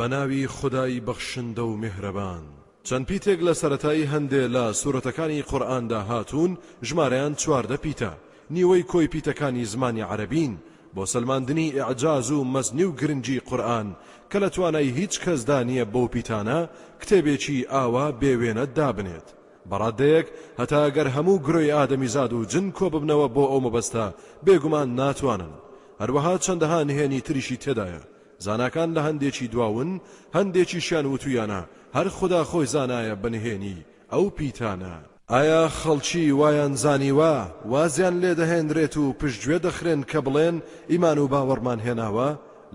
بە ناوی خودای بەخشندە و میهرەبان. چەند پیتێک لە سەرەتای هەندێ لە سورەتەکانی قورئاندا هاتوون، ژمارەیان چواردە پیتە، نیوەی کۆی پیتەکانی زمانی عەرەبین، بۆ سەلماندنی ئیعجاز و مەزنی و گرنگی قورئان، کە لە توانای هیچ کەسدا نییە بەو پیتانە کتێبێکی ئاوا بێ وێنە دابنێت بە ڕاددەیەک هەتا گەر هەموو گرۆی ئادەمیزاد و جن کۆببنەوە بۆ ئەو مەبەستە بێگومان ناتوانن هەروەها چەندەها نهێنی تریشی تێدایە زاناکان لە هەندێکی دواون، هەندێکیشیان وتویانە هەر خودا خۆی زانایە بە نهێنی ئەو پیتانە. ئایا خەڵکی وایان زانیوە وازیان لێ دەهێنرێت و پشتگوێ دەخرێن کە بڵێن ئیمان و باوەڕمان هێناوە،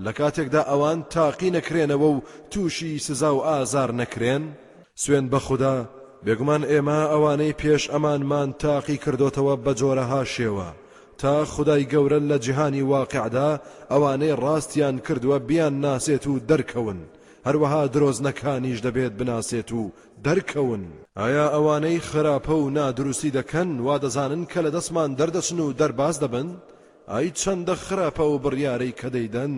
لە کاتێکدا ئەوان تاقی نەکرێنەوە و تووشی سزا و ئازار نەکرێن؟ سوێند بە خودا، بێگومان ئێمە ئەوانەی پێش ئەمانمان تاقی کردۆتەوە بە جۆرەها شێوە، تا خودای گەورە لە جیهانی واقیعدا ئەوانەی ڕاستیان کردووە بیان ناسێت و دەرکەون، هەروەها درۆزنەکانیش دەبێت بناسێت و دەرکەون. ئایا ئەوانەی خراپە و نادروستی دەکەن وا دەزانن کە لە دەستمان دەردەچن و دەرباز دەبن؟ ئای چەندە خراپە ئەو بڕیارەی کە دەیدەن!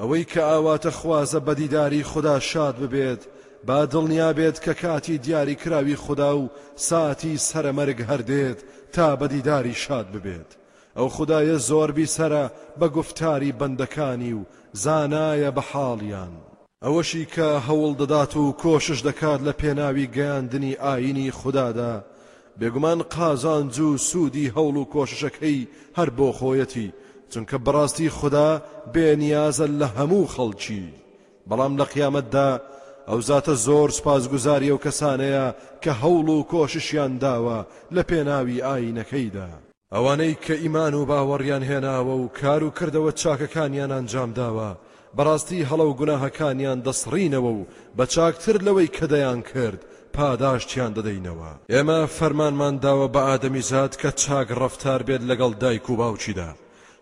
ئەوەی کە ئاواتەخوازە بە دیداری خودا شاد ببێت با دڵنیا بێت کە کاتی دیاری کراوی خودا و ساتی سەرە مەرگ هەر دێت تا بە دیداری شاد ببێت ئەو خودایە زۆر بیسەرە بە گوفتاری بەندەکانی و زانایە بە حاڵیان. ئەوەشی کە هەوڵ دەدات و کۆشش دەکات لە پێناوی گەیاندنی ئاینی خودادا بێگومان قازانج و سوودی هەوڵ و کۆششەکەی هەر بۆ خۆیەتی، چونکە بەڕاستی خودا بێ نیازە لە هەموو خەڵکی، بەڵام لە قیامەتدا ئەو زاتە زۆر سوپاسگوزاری ئەو کەسانەیە کە هەوڵ و کۆششیان داوە لە پێناوی ئایینەکەیدا. ئەوانەی کە ئیمان و باوەڕیان هێناوە و کار و کردەوە چاکەکانیان ئەنجام داوە، بەڕاستی هەڵە و گوناهەکانیان دەسڕینەوە و بە چاکتر لەوەی کە دەیانکرد پاداشتیان دەدەینەوە. ئێمە فەرمانمان داوە بە ئادەمیزاد کە چاک ڕەفتار بێت لەگەڵ دایک و باوکیدا،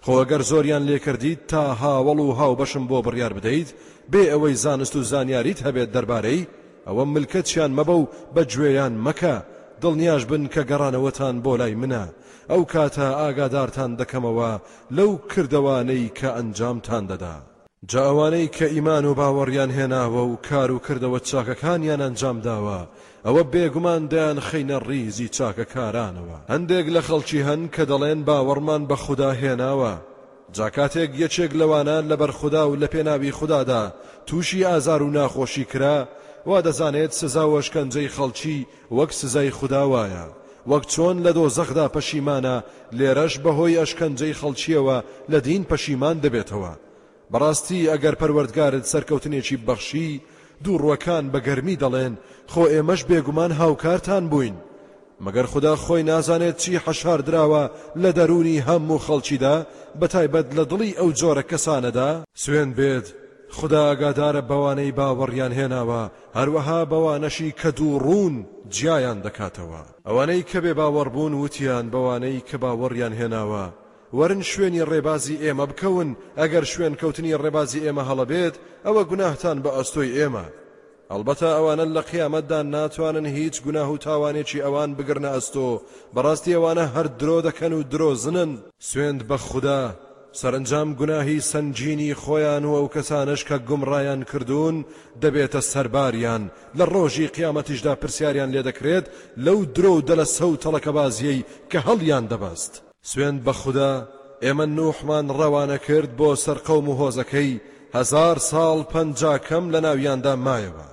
خۆ گەر زۆریان لێکردیت تا هاوەڵ و هاوبەشم بۆ بڕیار بدەیت بێ ئەوەی زانست و زانیاریت هەبێت دەربارەی، ئەوە ملکەچیان مەبە و بە گوێیان مەکە، دڵنیاش بن کە گەڕانەوەتان بۆ لای منە، ئەو کاتە ئاگادارتان دەکەمەوە لەو کردەوانەی کە ئەنجامتان دەدا. جا ئەوانەی کە ئیمان و باوەڕیان هێناوە و کار و کردەوە چاکەکانیان ئەنجام داوە ئەوە بێگومان دەیانخەینە ڕیزی چاکەکارانەوە، هەندێک لە خەڵکی هەن کە دەڵێن باوەڕمان بە خودا هێناوە، جا کاتێک یەکێک لەوانە لەبەر خودا و لەپێناوی خودادا تووشی ئازار و ناخۆشی کرا وا دەزانێت سزا و ئەشکەنجەی خەڵکی وەک سزای خودا وایە، وەک چۆن لە دۆزەخدا پەشیمانە لێرەش بەهۆی ئەشکەنجەی خەڵکییەوە لە دین پەشیمان دەبێتەوە. بەڕاستی ئەگەر پەروەردگارت سەرکەوتنێکی بەخشی، دووڕوەکان بە گەرمی دەڵێن، خۆ ئێمەش بێگومان هاوکارتان بووین. مەگەر خودا خۆی نازانێت چی حەشاردراوە لە دەروونی هەموو خەڵکیدا، بەتایبەت لە دڵی ئەو جۆرە کەسانەدا؟ سوێند بێت خودا ئاگادارە بەوانەی باوەڕیان هێناوە، هەروەها بەوانەشی کە دووڕوون جیایان دەکاتەوە. ئەوانەی کە بێ باوەڕ بوون وتیان بەوانەی کە باوەڕیان هێناوە، وەرن شوێنی ڕێبازی ئێمە بکەون، ئەگەر شوێنکەوتنی ڕێبازی ئێمە هەڵە بێت، ئەوە گوناهتان بە ئەستۆی ئێمە. ئەڵبەتە ئەوانە لە قیامەتدا ناتوانن هیچ گوناه و تاوانێکی ئەوان بگرنە ئەستۆ، بەڕاستی ئەوانە هەر درۆ دەکەن و درۆزنن. سوێند بە خودا، سەرەنجام گوناهی سەنگینی خۆیان و ئەوکەسانەش کە گومڕایان کردوون دەبێتە سەرباریان، لە ڕۆژی قیامەتیشدا پرسیاریان لێدەکرێت لەو درۆ و دەلەسە و تەڵەکەبازیەی کە هەڵیان دەبەست. سوێند بە خودا، ئێمە نوحمان ڕەوانە کرد بۆ سەر قەوم و هۆزەکەی، هەزار ساڵ پەنجا کەم لە ناویاندا مایەوە.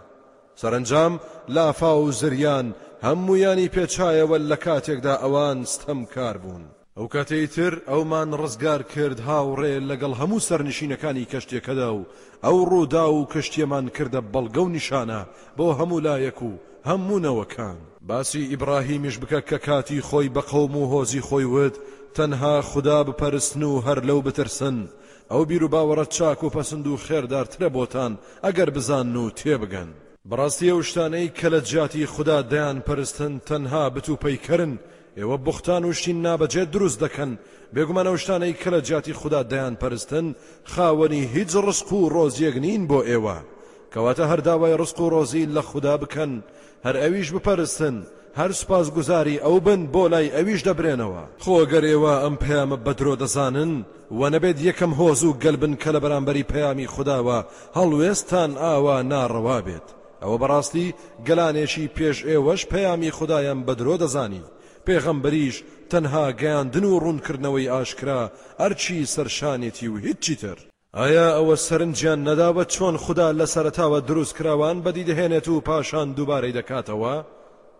سەرەنجام لافاو و زریان هەموویانی پێچایەوە لە کاتێکدا ئەوان ستەمکار بوون. ئەو کاتەی تر ئەومان ڕزگار کرد هاوڕێ لەگەڵ هەموو سەرنشینەکانی کەشتیەکەدا و ئەو ڕووداو و کەشتیەمان کردە بەڵگە و نیشانە بۆ هەموو لایەک و هەموو نەوەکان. باسی ئیبڕاهیمیش بکە کە کاتی خۆی بە قەوم و هۆزی خۆی وت تەنها خودا بپەرستن و هەر لەو بترسن، ئەو بیروباوەڕە چاک و پەسند و خێردارترە بۆتان ئەگەر بزانن و تێبگەن. بەڕاستی ئەو شتانەی کە لە جیاتی خودا دەیانپەرستن تەنها بت و پەیکەرن ئێوە بوختان و شتی نابەجێ دروست دەکەن، بێگومان ئەو شتانەی کە لە جیاتی خودا دەیانپەرستن خاوەنی هیچ ڕزق و ڕۆزییەک نین بۆ ئێوە، کەواتە هەر داوای ڕزق و ڕۆزی لە خودا بکەن، هەر ئەویش بپەرستن، هەر سوپاسگوزاری ئەو بن بۆ لای ئەویش دەبرێنەوە. خۆ گەر ئێوە ئەم پەیامە بە درۆ دەزانن، وە نەبێت یەکەم هۆز و گەل بن کە لە بەرامبەری پەیامی خوداوە هەڵوێستتان ئاوا ناڕەوا بێت، ئەوە بەڕاستی گەلانێکی پێش ئێوەش پەیامی خودایان بە درۆ دەزانی، پێغەمبەریش تەنها گەیاندن و ڕوونکردنەوەی ئاشکرا ئەرکی سەرشانێتی و هیچی تر. ئایا ئەوە سەرنجیان نەداوە چۆن خودا لە سەرەتاوە دروستکراوان بەدی دەهێنێت و پاشان دووبارەی دەکاتەوە؟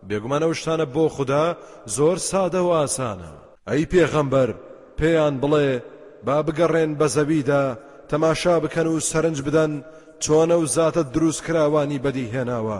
بێگومان ئەو شتانە بۆ خودا زۆر سادە و ئاسانە. ئەی پێغەمبەر، پێیان بڵێ، با بگەڕێن بە زەویدا، تەماشا بکەن و سەرنج بدەن چۆن ئەو زاتە دروستکراوانی بەدی هێناوە،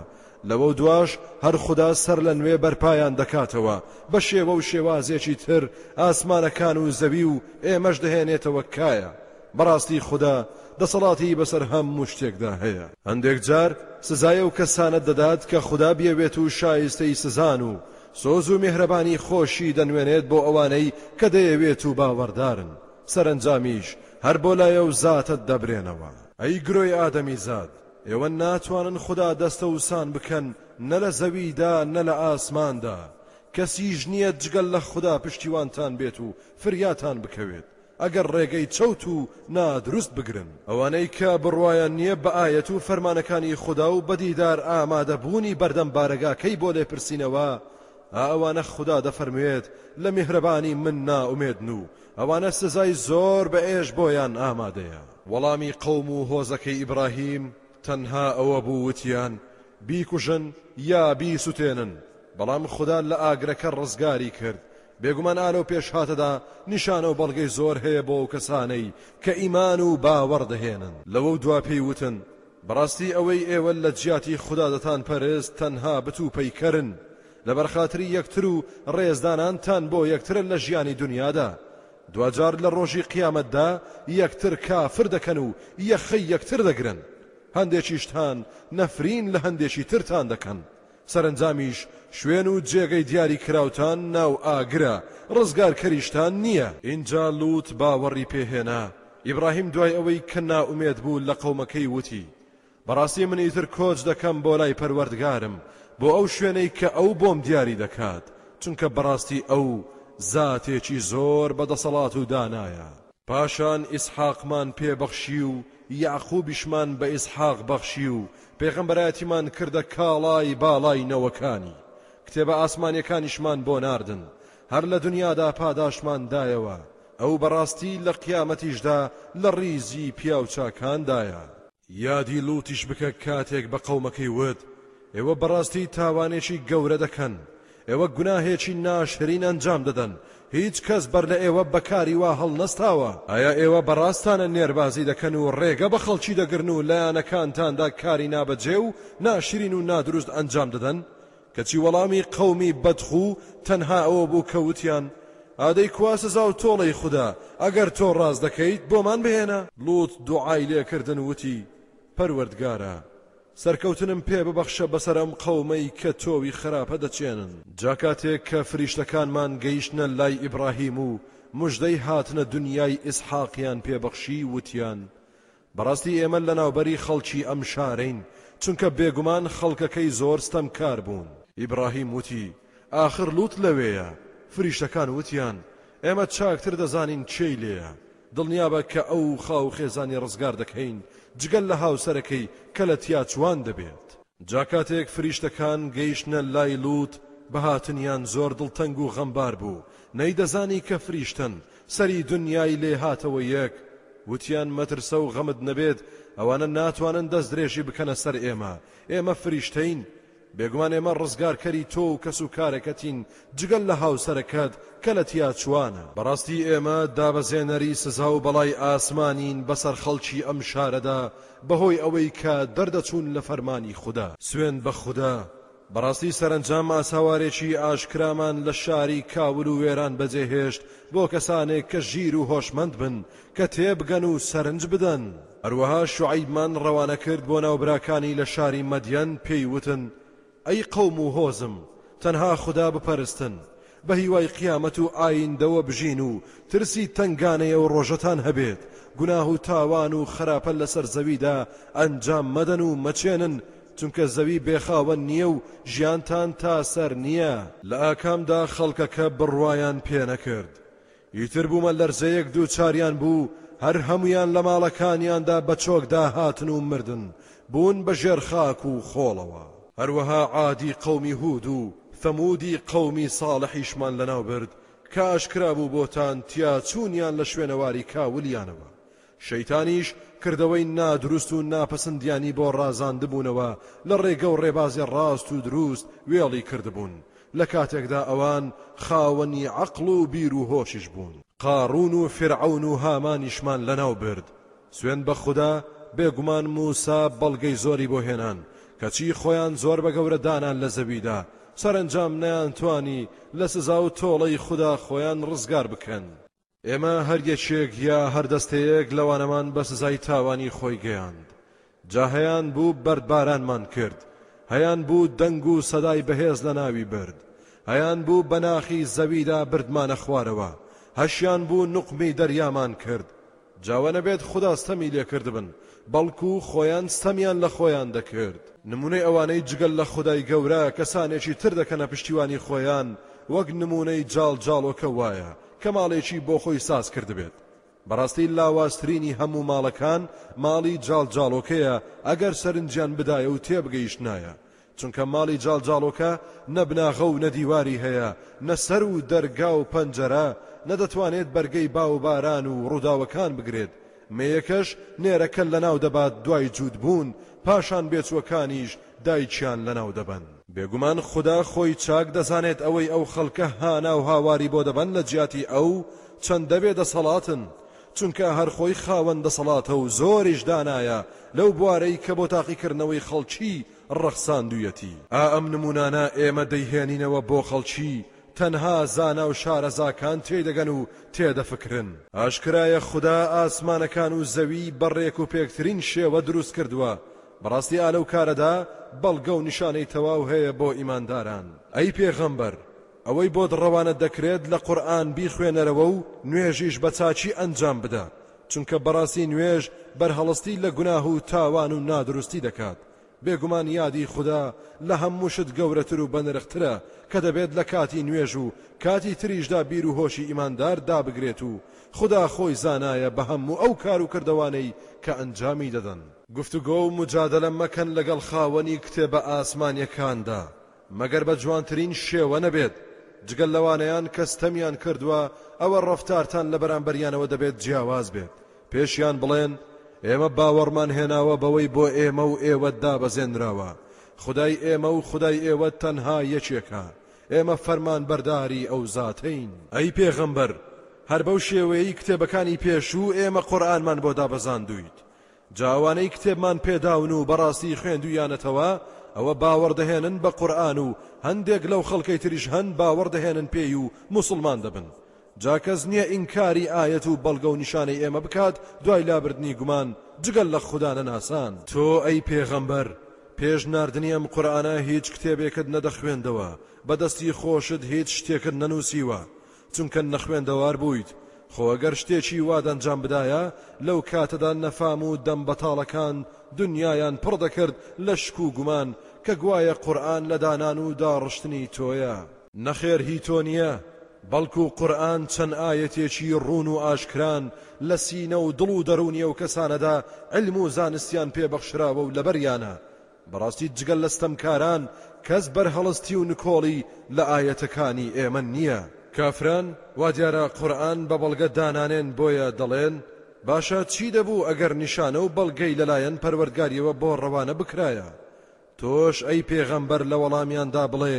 لەوە دواش هەر خودا سەرلەنوێ بەرپایان دەکاتەوە، بە شێوە و شێوازێکی تر ئاسمانەکان و زەوی و ئێمەش دەهێنێتەوە کایە. بەڕاستی خودا دەسەڵاتی بەسەر هەموو شتێکدا هەیە. هەندێک جار سزای ئەو کەسانەت دەدات کە خودا بیەوێت و شایستەی سزان و سۆز و میهرەبانی خۆشی دەنوێنێت بۆ ئەوانەی کە دەیەوێت و باوەڕدارن، سەرەنجامیش هەر بۆ لای ئەو زاتەت دەبرێنەوە. ئەی گرۆی ئادەمیزاد، ئێوە ناتوانن خودا دەستەوسان بکەن نە لە زەویدا نە لە ئاسماندا، کەسیش نییە جگە لە خودا پشتیوانتان بێت و فریاتان بکەوێت، ئەگەر ڕێگەی چەوت و نادروست بگرن. ئەوانەی کە بڕوایان نییە بە ئایەت و فەرمانەکانی خودا و بە دیدار ئامادە بوونی بەردەم بارەگاکەی بۆ لێپرسینەوە، ئا ئەوانە خودا دەفەرموێت لە میهرەبانی من نائومێدن و ئەوانە سزای زۆر بە ئێش بۆیان ئامادەیە. وەڵامی قەوم و هۆزەکەی ئیبراهیم تەنها ئەوە بوو وتیان، بیکوژن یا بیسوتێنن، بەڵام خودا لە ئاگرەکە ڕزگاری کرد بێگومان ئالەو پێشهاتەدا نیشانەو بەڵگەی زۆر هەیە بۆ ئەو کەسانەی کە ئیمان و باوەڕ دەهێنن. لەوەو دوا پێی وتن، بەڕاستی ئەوەی ئێوە لە جیاتی خودا دەتان پەرست تەنها بت و پەیکەرن لەبەرخاتری یەکتر و ڕێزدانانتان بۆ یەکترە لە ژیانی دونیادا، دواجار لە ڕۆژی قیامەتدا یەکتر کافر دەکەن و یەخەی یەکتر دەگرن، هەندێکیشتان نەفرین لە هەندێکی ترتان دەکەن، سەرەنجامیش شوێن و جێگەی دیاری کراوتان ناو ئاگرە، ڕزگارکەریشتان نییە. ئینجا لوط باوەڕی پێ هێنا. ئیبراهیم دوای ئەوەی کە نائومێد بوو لە قەومەکەی وتی، بەڕاستی من ئیتر کۆچ دەکەم بۆ لای پەروەردگارم، بۆ ئەو شوێنەی کە ئەو بۆم دیاری دەکات، چونکە بەڕاستی ئەو زاتێکی زۆر بە دەسەڵات و دانایە. پاشان ئیسحاقمان پێ بەخشی و یەعقوبیشمان بە ئیسحاق بەخشی و پێغەمبەرایەتیمان کردە کاڵای باڵای نەوەکانی کتێبە ئاسمانیەکانیشمان بۆ ناردن هەر لە دنیادا پاداشتمان دایەوە ئەو بەڕاستی لە قیامەتیشدا لە ڕیزی پیاوچاکاندایە یادی لوتیش بکە کاتێک بە قەومەکەی وت، ئێوە بەڕاستی تاوانێکی گەورە دەکەن، ئێوە گوناهێکی ناشرین ئەنجام دەدەن، هیچ کەس بەر لە ئێوە بە کاری وا هەڵنەستاوە، ئایا ئێوە بەڕاستانە نێربازی دەکەن و ڕێگە بە خەڵکی دەگرن و لە یانەکانتاندا کاری نابەجێ و ناشرین و نادروست ئەنجام دەدەن، کەچی وەڵامی قەومی بەدخو تەنها ئەوە بوو کە وتیان، ئادەی کوا سزا و تۆڵەی خودا، ئەگەر تۆ ڕاست دەکەیت بۆمان بهێنە! لوط دوعای لێکردن و وتی، پەروەردگارا، سەرکەوتنم پێ ببەخشە بەسەر ئەم قەومەی کە تۆوی خراپە دەچێنن. جا کاتێک کە فریشتەکانمان گەیشتنە لای ئیبڕاهیم و موژدەی هاتنە دونیای ئیسحاقیان پێ بەخشی، وتیان، بەڕاستی ئێمە لەناوبەری خەڵکی ئەم شارەین، چونکە بێگومان خەڵکەکەی زۆر ستەمکار بوون. ئیبراهیم وتی، ئاخر لوط لەوێیە، فریشتەکان وتیان، ئێمە چاکتر دەزانین کێی لێیە، دڵنیابە کە ئەو و خاو و خێزانی ڕزگار دەکەین، جگە لە هاوسەرەکەی کە لە تیاچووان دەبێت. جا کاتێک فریشتەکان گەیشتنە لای لوط، بە هاتنیان زۆر دڵتەنگ و غەمبار بوو، نەیدەزانی کە فریشتەن، سەری دونیای لێ هاتەوە یەک وتیان مەترسە و غەمت نەبێت ئەوانە ناتوانن دەست درێژی بکەنە سەر ئێمە ئێمە فریشتەین بێگومان ئێمە ڕزگارکەری تۆ و کەس و کارەکەتین جگەل لە هاوسەرەکەت کە لە تیاچوانە بەڕاستی ئێمە دابەزێنەری سزا و بەڵای ئاسمانین بەسەر خەڵکی ئەم شارەدا بەهۆی ئەوەی کە دەردەچوون لە فەرمانی خودا. سوێند بە خودا بەڕاستی سەرەنجام ئاساوارێکی ئاشکرامان لە شاری کاول و وێران بەجێ هێشت بۆ کەسانێک کە ژیر و هۆشمەند بن کە تێبگەن و سەرنج بدەن. هەروەها شوعەیبمان ڕەوانە کرد بۆ ناو براکانی لە شاری مەدیەن پێی وتن، ئەی قەوم و هۆزم، تەنها خودا بپەرستن، بە هیوای قیامەت و ئایندەوە بژین و ترسی تەنگانەی ئەو ڕۆژەتان هەبێت، گوناه و تاوان و خەراپە لەسەر زەویدا ئەنجام مەدەن و مەچێنن، چونکە زەوی بێ خاوەن نییە و ژیانتان تا سەر نییە. لە ئاکامدا خەڵکەکە بڕوایان پێنەکرد. ئیتر بومە لەرزەیەک دووچاریان بوو هەر هەمویان لە ماڵەکانیاندا بە چۆکدا هاتن و مردن بوون بە ژێر خاک و خۆڵەوە. هەروەها عادی قەومی هود و ثەمودی قەومی صاڵحیشمان لەناو برد کە ئاشکرا بوو بۆتان تیا چوونیان لە شوێنەواری کاولیانەوە شەیتانیش کردەوەی نادروست و ناپەسندیانی بۆ ڕازاندبوونەوە لە ڕێگە و ڕێبازی ڕاست و دروست وێڵی کردبوون، لە کاتێکدا ئەوان خاوەنی عەقڵ و بیر و هۆشیش بوون. قاڕوون و فیرعەون و هامانیشمان لەناو برد. سوێند بە خودا، بێگومان مووسا بەڵگەی زۆری بۆ هێنان، کەچی خۆیان زۆر بە گەورە دانا لە زەویدا، سەرەنجام نەیانتوانی لە سزا و تۆڵەی خودا خۆیان ڕزگار بکەن. ئێمە هەر یەکێک یا هەر دەستەیەک لەوانەمان بە سزای تاوانی خۆی گەیاند، جا هەیان بوو بەردبارانمان کرد، هەیان بوو دەنگ و سەدای بەهێز لەناوی برد، هەیان بوو بە ناخی زەویدا بردمانە خوارەوە، هەشیان بوو نوقمی دەریامان کرد، جا وە نەبێت خودا ستەمی لێ کردبن، بەڵکو خۆیان ستەمیان لە خۆیان دەکرد. نموونەی ئەوانەی جگە لە خودای گەورە کەسانێکی تر دەکەنە پشتیوانی خۆیان وەک نموونەی جاڵجاڵۆکە وایە، کە ماڵێکی بۆ خۆی ساز کردبێت. بەڕاستی لاوازترینی هەموو ماڵەکان ماڵی جاڵجاڵۆکەیە ئەگەر سەرنجیان بدایە و تێبگەیشتنایە، چونکە ماڵی جاڵجاڵۆکە نە بناغە و نە دیواری هەیە، نە سەر و دەرگا و پەنجەرە، نە دەتوانێت بەرگەی با و باران و ڕووداوەکان بگرێت، مێیەکەش نێرەکە لەناو دەبات دوای جووت بوون، پاشان بێچووەکانیش دایکیان لەناو دەبەن. بێگومان خودا خۆی چاک دەزانێت ئەوەی ئەو خەڵکە هانا و هاواری بۆ دەبەن لە جیاتی ئەو چەندە بێ دەسەڵاتن، چونکە هەر خۆی خاوەن دەسەڵاتە و زۆریش دانایە لەو بوارەی کە بۆ تاقیکردنەوەی خەڵکی ڕەخساندوویەتی. ئا ئەم نموونانە ئێمە دەیهێنینەوە بۆ خەڵکی تەنها زانا و شارەزاکان تێیدەگەن و تێدەفکرن. ئاشکرایە خودا ئاسمانەکان و زەویی بە ڕێک و پێکترین شێوە دروست کردووە، بەڕاستی ئا لەو کارەدا بەڵگە و نیشانەی تەواو هەیە بۆ ئیمانداران. ئەی پێغەمبەر، ئەوەی بۆت ڕەوانە دەکرێت لە قورئان بیخوێنەرەوە و نوێژیش بە چاکی ئەنجام بدە، چونکە بەڕاستی نوێژ بەرهەڵستی لە گوناه و تاوان و نادروستی دەکات، بێگومان یادی خودا لە هەموو شت گەورەتر و بەنرخترە کە دەبێت لە کاتی نوێژ و کاتی تریشدا بیر و هۆشی ئیماندار دابگرێت و خودا خۆی زانایە بە هەموو ئەو کار و کردەوانەی کە ئەنجامی دەدەن. گفتوگۆ و موجادەلە مەکەن لەگەڵ خاوەنی کتێبە ئاسمانیەکاندا مەگەر بە جوانترین شێوە نەبێت، جگە لەوانەیان کە ستەمیان کردووە ئەوە ڕەفتارتان لە بەرامبەریانەوە دەبێت جیاواز بێت، پێشیان بڵێن، ئێمە باوەڕمان هێناوە بەوەی بۆ ئێمە و ئێوە دابەزێنراوە، خودای ئێمە و خودای ئێوە تەنها یەکێکە، ئێمە فەرمانبەرداری ئەو زاتەین. ئەی پێغەمبەر، هەر بەو شێوەیەی کتێبەکانی پێشوو ئێمە قورئانمان بۆ دابەزاندوویت، جا ئەوانەی کتێبمان پێداون و بەڕاستی خوێندوویانەتەوە ئەوە باوەڕ دەهێنن بە قورئان و هەندێک لەو خەڵکەی تریش هەن باوەڕ دەهێنن پێی و موسڵمان دەبن جا کەس نییە ئینکاری ئایەت و بەڵگە و نیشانەی ئێمە بکات دوای لابردنی گومان جگە لە خودا نەناسان. تۆ ئەی پێغەمبەر پێش ناردنی ئەم قورئانە هیچ کتێبێکت نەدەخوێندەوە، بەدەستی خۆشت هیچ شتێکت نەنووسیوە، چونکە نەخوێندەوار بوویت، خۆ ئەگەر شتێکی وات ئەنجام بدایە، لەو کاتەدا نەفام و دەم بەتاڵەکان دنیایان پڕ دەکرد لە شک و گومان کە گوایە قورئان لە دانان و داڕشتنی تۆیە. نەخێر هی تۆ نییە، بەڵکو قورئان چەند ئایەتێکی ڕوون و ئاشکران لە سینە و دڵ و دەروونی ئەو کەسانەدا عیلم و زانستیان پێ بەخشراوە و لەبەریانە، بەڕاستی جگە لە ستەمکاران کەس بەرهەڵستی و نکۆڵی لە ئایەتەکانی ئێمە نییە. کافران وادیارە قورئان بە بەڵگە دانانێن بۆیە دەڵێن، باشە چی دەبوو ئەگەر نیشانە و بەڵگەی لەلایەن پەروەردگاریەوە بۆ ڕەوانە بکرایە؟ تۆش ئەی پێغەمبەر لە وەڵامیاندا بڵێ،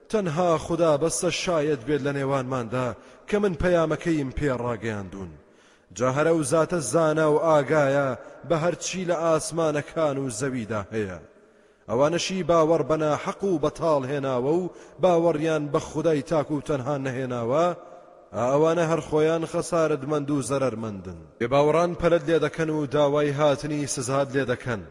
تەنها خودا بەسە شایەد بێت لە نێوانماندا کە من پەیامەکەیم پێ ڕاگەیاندوون جا هەر ئەو زاتە زانا و ئاگایە بە هەرچی لە ئاسمانەکان و زەویدا هەیە ئەوانەشی باوەڕ بە ناحەق و بەتاڵ هێناوە و باوەڕیان بە خودای تاک و تەنها نەهێناوە ئەوانە هەر خۆیان خەسارەتمەند و زەرەرمەندن بێباوەڕان پەلەت لێ دەکەن و داوای هاتنی سزات لێ دەکەن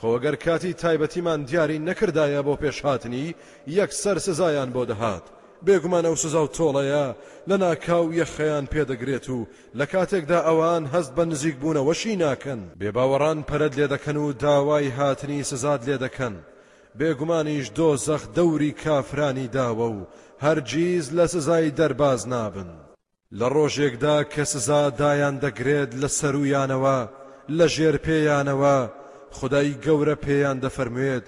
خۆ گەر کاتی تایبەتیمان دیاری نەکردایە بۆ پێش هاتنی، یەکسەر سزایان بۆ دەهات، بێگومان ئەو سزا و تۆڵەیە لەناکاو یەخەیان پێ دەگرێت و لە کاتێکدا ئەوان هەست بە نزیکبوونەوەشی ناکەن، بێباوەڕان پەرەت لێ دەکەن و داوای هاتنی سزات لێ دەکەن، بێگومانیش دۆزەخ دەوری کافرانی داوە و هەرگیز لە سزای دەرباز نابن. لە ڕۆژێکدا کە سزا دایان دەگرێت لە سەروویانەوە لە ژێر پێیانەوە خودای گەورە پێیان دەفەرموێت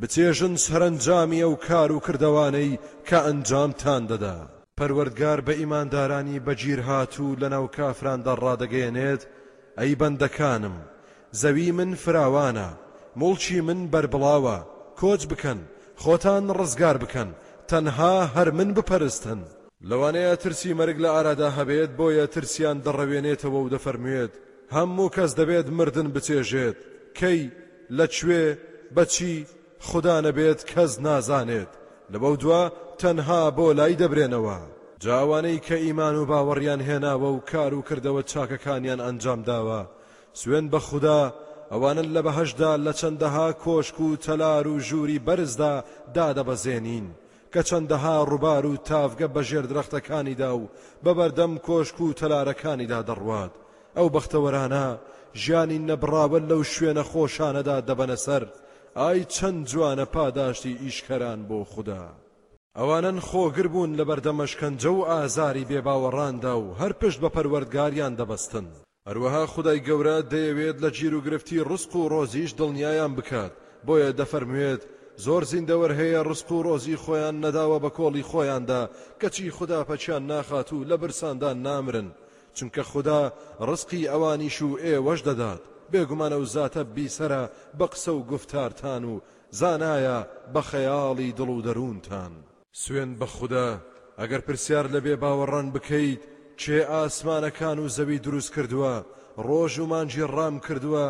بچێژن سەرەنجامی ئەو کار و کردەوانەی کە ئەنجامتان دەدا. پەروەردگار بە ئیماندارانی بەگیرهاتوو لەناو کافراندا ڕادەگەیەنێت، ئەی بەندەکانم، زەوی من فراوانە، موڵکی من بەربڵاوە، کۆچ بکەن، خۆتان ڕزگار بکەن، تەنها هەر من بپەرستن، لەوانەیە ترسی مەرگ لە ئارادا هەبێت بۆیە ترسیان دەڕەوێنێتەوە و دەفەرموێت، هەموو کەس دەبێت مردن بچێژێت، کەی؟ لە کوێ؟ بە چی؟ خودا نەبێت کەس نازانێت، لەوە دوا تەنها بۆ لای دەبرێنەوە. جا ئەوانەی کە ئیمان و باوەڕیان هێناوە و کار و کردەوە چاکەکانیان ئەنجام داوە، سوێند بە خودا، ئەوانە لە بەهەشتدا لە چەندەها کۆشک و تەلار و ژووری بەرزدا دادەبەزێنین، کە چەندەها ڕوبار و تاڤگە بە ژێر درەختەکانیدا و بە بەردەم کۆشک و تەلارەکانیدا دەڕوات، ئەو بەختەوەرانە ژیانی نەبڕاوە لەو شوێنە خۆشانەدا دەبەنە سەر، ئای چەند جوانە پاداشتی ئیشکەران بۆ خودا! ئەوانەن خۆگر بوون لە بەردەم ئەشکەنجە و ئازاری بێباوەڕاندا و هەر پشت بە پەروەردگاریان دەبەستن. هەروەها خودای گەورە دەیەوێت لە گیروگرفتی ڕزق و ڕۆزیش دڵنیایان بکات، بۆیە دەفەرموێت، زۆر زیندەوەر هەیە ڕزق و ڕۆزی خۆیان نەداوە بە کۆڵی خۆیاندا کەچی خودا پەکیان ناخات و لە برساندا نامرن، چونکە خودا ڕزقی ئەوانیش و ئێوەش دەدات، بێگومان ئەو زاتە بیسەرە بە قسە و گوفتارتان و زانایە بە خەیاڵی دڵ و دەروونتان. سوێند بە خودا ئەگەر پرسیار لە بێ باوەڕان بکەیت کێ ئاسمانەکان و زەوی دروست کردووە ڕۆژ و مانگی ڕام کردووە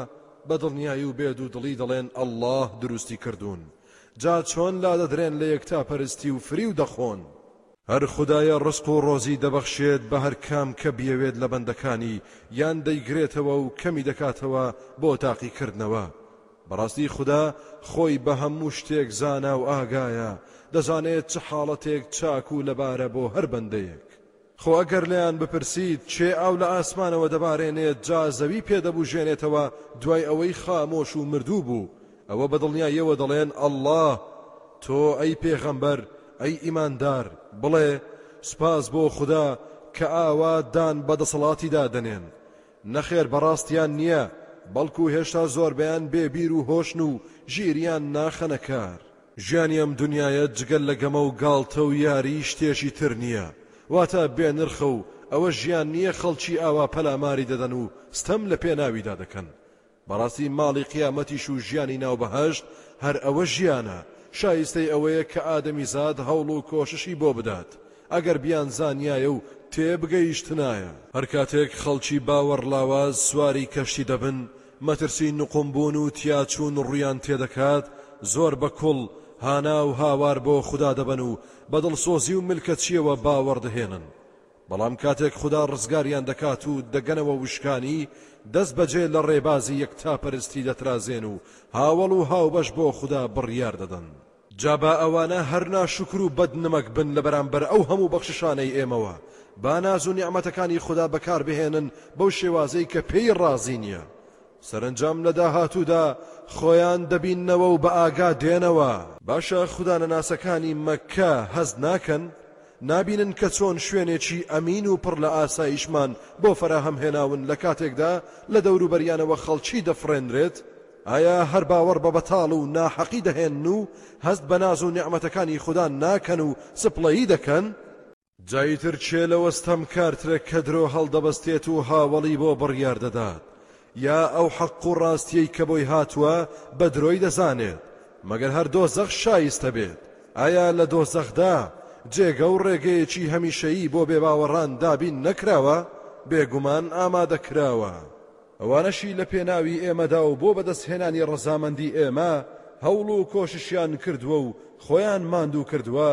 بە دڵنیایی و بێ دوو دڵی دەڵێن اللە دروستی کردوون جا چۆن لادەدرێن لە یەکتا پەرستی و فریو دەخۆن هەر خودایە ڕزق و ڕۆزی دەبەخشێت بە هەر کام کە بیەوێت لە بەندەکانی یان دەیگرێتەوە و کەمی دەکاتەوە بۆ تاقی کردنەوە. بەڕاستی خودا خۆی بە هەموو شتێک زانا و ئاگایە، دەزانێت چ حاڵەتێک چاک و لەبارە بۆ هەر بەندەیەک. خۆ ئەگەر لێیان بپرسیت کێ ئاو لە ئاسمانەوە دەبارێنێت جا زەوی پێ دەبوژێنێتەوە دوای ئەوەی خامۆش و مردوو بوو، ئەوە بە دڵنیاییەوە دەڵێن، اللە. تۆ ئەی پێغەمبەر، ئەی ئیماندار، بڵێ، سوپاس بۆ خودا کە ئاوا دان بە دەسەڵاتیدا دەنێن. نەخێر بەڕاستیان نیە بەڵکو هێشتا زۆربەیان بێ بیر و هۆشن و ژیریان ناخەنە کار. ژیانی ئەم دونیایە جگە لە گەمە و گاڵتە و یاری شتێکی تر نیە واتە بێ نرخە و ئەوە ژیان نیە خەڵکی ئاوا پەلاماری دەدەن و ستەم لە پێناویدا دەکەن بەڕاستی ماڵی قیامەتیش و ژیانی ناو بەهەشت هەر ئەوە ژیانە، شایستەی ئەوەیە کە ئادەمیزاد هەوڵ و کۆششی بۆ بدات، ئەگەر بیانزانیایە و تێبگەیشتنایە. هەر کاتێک خەڵکی باوەڕ لاواز سواری کەشتی دەبن، مەترسی نوقمبوون و تیاچوون ڕوویان تێدەکات، زۆر بە کوڵ، هانا و هاوار بۆ خودا دەبەن و بە دڵسۆزی و ملکەچییەوە باوەڕ دەهێنن. بەڵام کاتێک خودا ڕزگاریان دەکات و دەگەنەوە وشکانی، دەست بەجێ لە ڕێبازی یەکتاپەرستی دەترازێن و هاوەڵ و هاوبەش بۆ خودا بڕیار دەدەن. جا با ئەوانە هەر ناشوکر و بەدنمەک بن لە بەرامبەر ئەو هەموو بەخششانەی ئێمەوە، با ناز و نیعمەتەکانی خودا بەکار بهێنن بەو شێوازەی کە پێی ڕازی نییە، سەرەنجام لە داهاتوودا خۆیان دەبیننەوە و بە ئاگا دێنەوە. باشە خودا نەناسەکانی مەککە هەست ناکەن؟ نابینن کە چۆن شوێنێکی ئەمین و پڕ لە ئاسایشمان بۆ فەراهەم هێناون لە کاتێکدا لە دەوروبەریانەوە خەڵکی دەفڕێنرێت؟ ئایا هەر باوەڕ بە بەتاڵ و ناحەقی دەهێنن و هەست بە ناز و نیعمەتەکانی خودا ناکەن و سپڵەیی دەکەن؟ جا ئیتر کێ لەوە ستەمکارترە کە درۆ هەڵدەبەستێت و هاوەڵی بۆ بڕیار دەدات یا ئەو حەق و ڕاستیەی کە بۆی هاتووە بە درۆی دەزانێت مەگەر هەر دۆزەخ شایستە بێت ئایا لە دۆزەخدا جێگە و ڕێگەیەکی هەمیشەیی بۆ بێ باوەڕان دابین نەکراوە بێگومان ئامادە کراوە ئەوانەشی لە پێناوی ئێمەدا و بۆ بەدەست هێنانی ڕەزامەندی ئێمە هەوڵ و کۆششیان کردووە و خۆیان ماندوو کردووە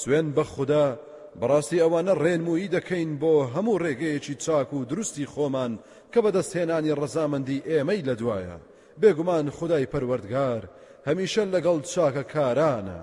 سوێن بە خودا بەڕاستی ئەوانە ڕێنمووی دەکەین بۆ هەموو ڕێگەیەکی چاک و دروستی خۆمان کە بەدەستهێنانی ڕەزامەندی ئێمەی لەدوایە، بێگومان خودای پەروەردگار هەمیشە لەگەڵ چاکەکارانە.